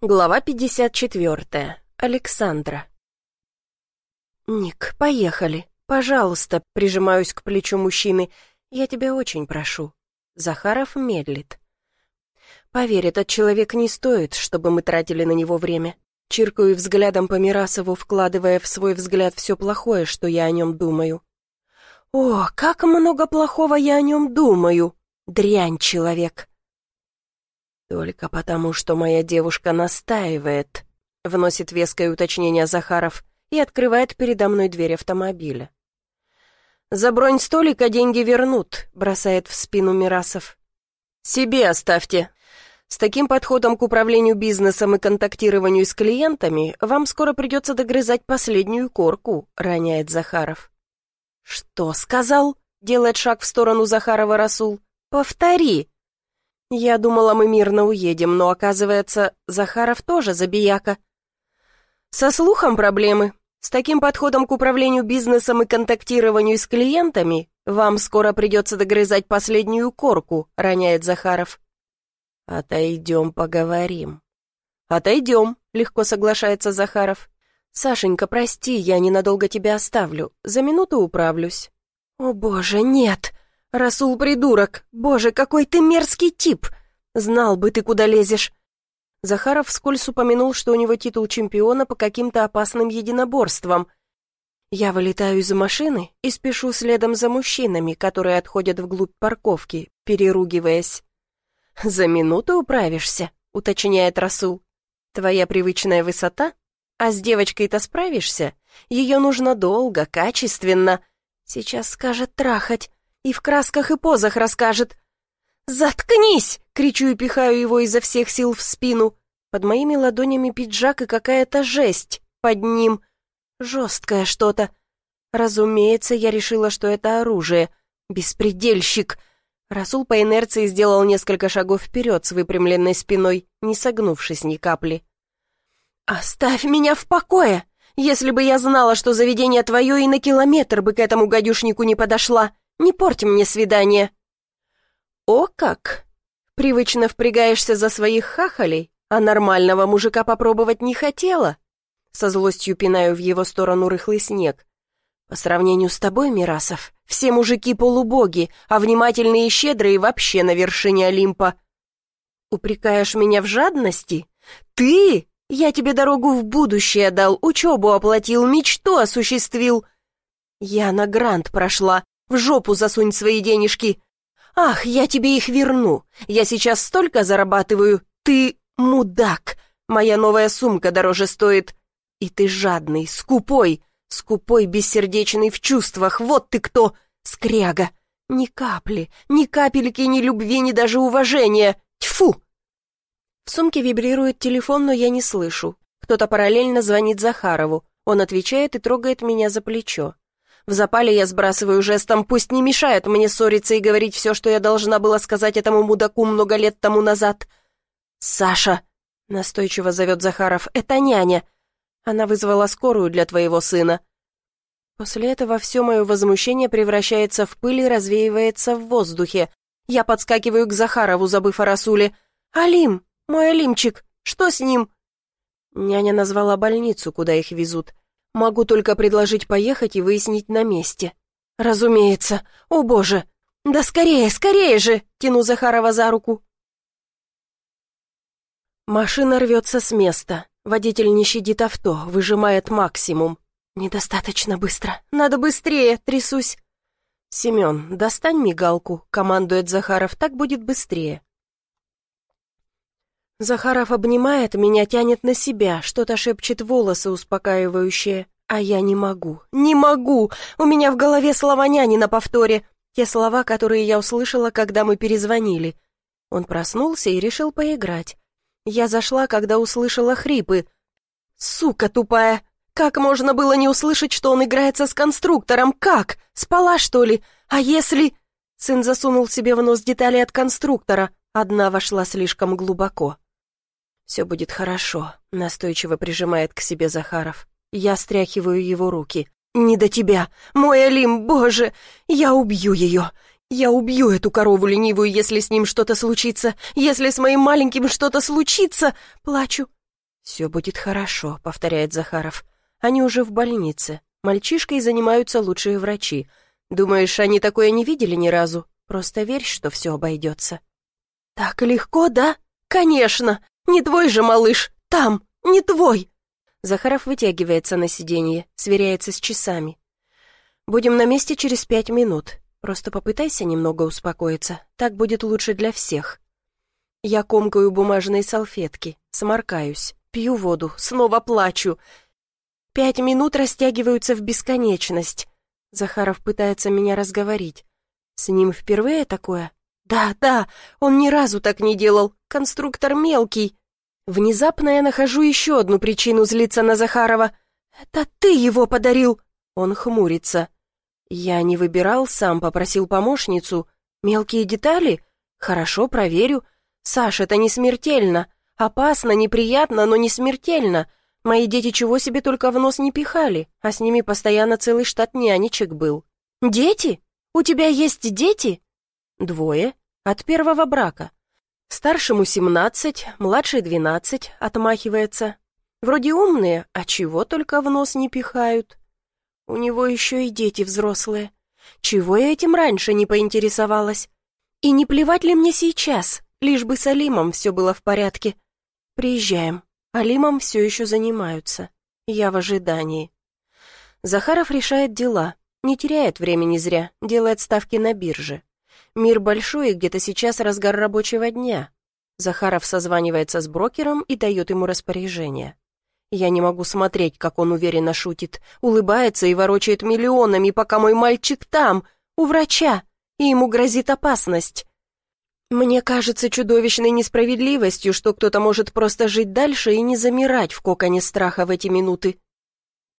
Глава 54. Александра. «Ник, поехали. Пожалуйста», — прижимаюсь к плечу мужчины. «Я тебя очень прошу». Захаров медлит. «Поверь, этот человек не стоит, чтобы мы тратили на него время». Чиркаю взглядом по Мирасову, вкладывая в свой взгляд все плохое, что я о нем думаю. «О, как много плохого я о нем думаю! Дрянь человек!» «Только потому, что моя девушка настаивает», — вносит веское уточнение Захаров и открывает передо мной дверь автомобиля. «За бронь столика деньги вернут», — бросает в спину Мирасов. «Себе оставьте. С таким подходом к управлению бизнесом и контактированию с клиентами вам скоро придется догрызать последнюю корку», — роняет Захаров. «Что сказал?» — делает шаг в сторону Захарова Расул. «Повтори». Я думала, мы мирно уедем, но, оказывается, Захаров тоже забияка. Со слухом проблемы. С таким подходом к управлению бизнесом и контактированию с клиентами вам скоро придется догрызать последнюю корку, роняет Захаров. Отойдем, поговорим. Отойдем, легко соглашается Захаров. Сашенька, прости, я ненадолго тебя оставлю. За минуту управлюсь. О боже, нет! «Расул придурок! Боже, какой ты мерзкий тип! Знал бы ты, куда лезешь!» Захаров вскользь упомянул, что у него титул чемпиона по каким-то опасным единоборствам. Я вылетаю из машины и спешу следом за мужчинами, которые отходят вглубь парковки, переругиваясь. «За минуту управишься», — уточняет Расул. «Твоя привычная высота? А с девочкой-то справишься? Ее нужно долго, качественно. Сейчас скажет трахать и в красках и позах расскажет. «Заткнись!» — кричу и пихаю его изо всех сил в спину. Под моими ладонями пиджак и какая-то жесть под ним. Жесткое что-то. Разумеется, я решила, что это оружие. Беспредельщик. Расул по инерции сделал несколько шагов вперед с выпрямленной спиной, не согнувшись ни капли. «Оставь меня в покое! Если бы я знала, что заведение твое, и на километр бы к этому гадюшнику не подошла!» Не порти мне свидание». «О как! Привычно впрягаешься за своих хахалей, а нормального мужика попробовать не хотела?» Со злостью пинаю в его сторону рыхлый снег. «По сравнению с тобой, Мирасов, все мужики полубоги, а внимательные и щедрые вообще на вершине Олимпа. Упрекаешь меня в жадности? Ты? Я тебе дорогу в будущее дал, учебу оплатил, мечту осуществил. Я на грант прошла, в жопу засунь свои денежки. Ах, я тебе их верну. Я сейчас столько зарабатываю. Ты мудак. Моя новая сумка дороже стоит. И ты жадный, скупой, скупой, бессердечный в чувствах. Вот ты кто, скряга. Ни капли, ни капельки, ни любви, ни даже уважения. Тьфу! В сумке вибрирует телефон, но я не слышу. Кто-то параллельно звонит Захарову. Он отвечает и трогает меня за плечо. В запале я сбрасываю жестом, пусть не мешает мне ссориться и говорить все, что я должна была сказать этому мудаку много лет тому назад. «Саша!» — настойчиво зовет Захаров. «Это няня. Она вызвала скорую для твоего сына». После этого все мое возмущение превращается в пыль и развеивается в воздухе. Я подскакиваю к Захарову, забыв о Расуле. «Алим! Мой Алимчик! Что с ним?» Няня назвала больницу, куда их везут. Могу только предложить поехать и выяснить на месте. Разумеется. О, боже! Да скорее, скорее же! Тяну Захарова за руку. Машина рвется с места. Водитель не щадит авто, выжимает максимум. Недостаточно быстро. Надо быстрее, трясусь. «Семен, достань мигалку», — командует Захаров, «так будет быстрее». Захаров обнимает меня, тянет на себя, что-то шепчет волосы успокаивающее. А я не могу, не могу! У меня в голове слова няни на повторе. Те слова, которые я услышала, когда мы перезвонили. Он проснулся и решил поиграть. Я зашла, когда услышала хрипы. «Сука тупая! Как можно было не услышать, что он играется с конструктором? Как? Спала, что ли? А если...» Сын засунул себе в нос детали от конструктора. Одна вошла слишком глубоко. «Все будет хорошо», — настойчиво прижимает к себе Захаров. Я стряхиваю его руки. «Не до тебя! Мой Алим, боже! Я убью ее! Я убью эту корову ленивую, если с ним что-то случится! Если с моим маленьким что-то случится!» Плачу. «Все будет хорошо», — повторяет Захаров. «Они уже в больнице. Мальчишкой занимаются лучшие врачи. Думаешь, они такое не видели ни разу? Просто верь, что все обойдется». «Так легко, да? Конечно! Не твой же малыш! Там! Не твой!» Захаров вытягивается на сиденье, сверяется с часами. «Будем на месте через пять минут. Просто попытайся немного успокоиться. Так будет лучше для всех». Я комкаю бумажные салфетки, сморкаюсь, пью воду, снова плачу. Пять минут растягиваются в бесконечность. Захаров пытается меня разговорить. С ним впервые такое? Да, да, он ни разу так не делал. Конструктор мелкий. Внезапно я нахожу еще одну причину злиться на Захарова. «Это ты его подарил!» Он хмурится. «Я не выбирал, сам попросил помощницу. Мелкие детали? Хорошо, проверю. Саш, это не смертельно. Опасно, неприятно, но не смертельно. Мои дети чего себе только в нос не пихали, а с ними постоянно целый штат нянечек был. Дети? У тебя есть дети?» «Двое. От первого брака. Старшему семнадцать, младший двенадцать, отмахивается. Вроде умные, а чего только в нос не пихают. У него еще и дети взрослые. Чего я этим раньше не поинтересовалась? И не плевать ли мне сейчас, лишь бы с Алимом все было в порядке? Приезжаем. Алимом все еще занимаются. Я в ожидании. Захаров решает дела, не теряет времени зря, делает ставки на бирже. Мир большой, и где-то сейчас разгар рабочего дня. Захаров созванивается с брокером и дает ему распоряжение. Я не могу смотреть, как он уверенно шутит, улыбается и ворочает миллионами, пока мой мальчик там, у врача, и ему грозит опасность. Мне кажется чудовищной несправедливостью, что кто-то может просто жить дальше и не замирать в коконе страха в эти минуты.